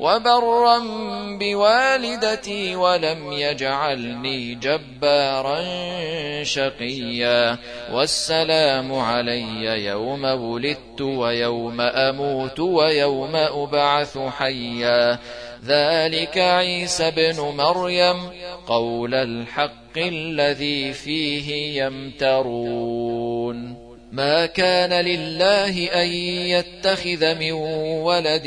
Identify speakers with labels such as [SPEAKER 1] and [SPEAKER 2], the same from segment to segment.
[SPEAKER 1] وبرا بوالدتي ولم يجعلني جبارا شقيا. والسلام علي يوم ولدت ويوم أموت ويوم أبعث حيا. ذلك عيسى بن مريم قول الحق الذي فيه يمترون. ما كان لله أن يتخذ من ولد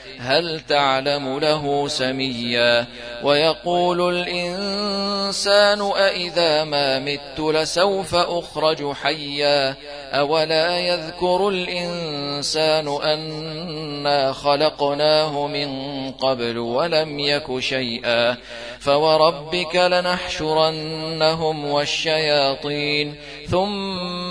[SPEAKER 1] هل تعلم له سميا ويقول الإنسان أإذا ما مت لسوف أخرج حيا أولا يذكر الإنسان أنا خلقناه من قبل ولم يك شيئا فوربك لنحشرنهم والشياطين ثم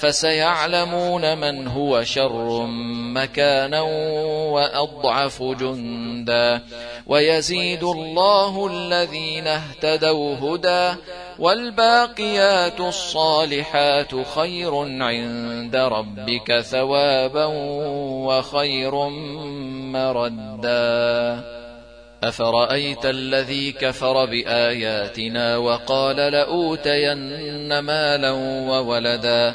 [SPEAKER 1] فسيعلمون من هو شر مكانا وأضعف جندا ويزيد الله الذين اهتدوا هدى والباقيات الصالحات خير عند ربك ثوابا وخير مردا. أفرأيت الذي كفر بآياتنا وقال لأوتين مالا وولدا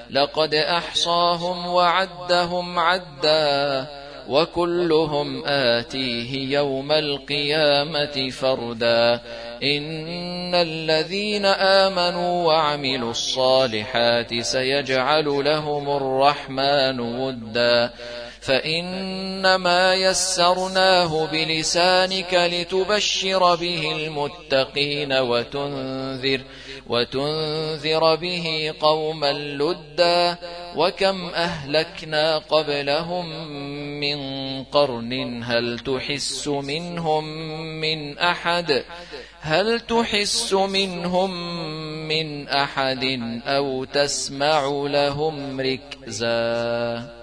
[SPEAKER 1] لقد أحصاهم وعدهم عدا وكلهم آتيه يوم القيامة فردا. إن الذين آمنوا وعملوا الصالحات سيجعل لهم الرحمن ودا. فإنما يسرناه بلسانك لتبشر به المتقين وتنذر وتنذر به قوما لدا وكم أهلكنا قبلهم من قرن هل تحس منهم من أحد؟ هل تحس منهم من أحد أو تسمع لهم ركزاً؟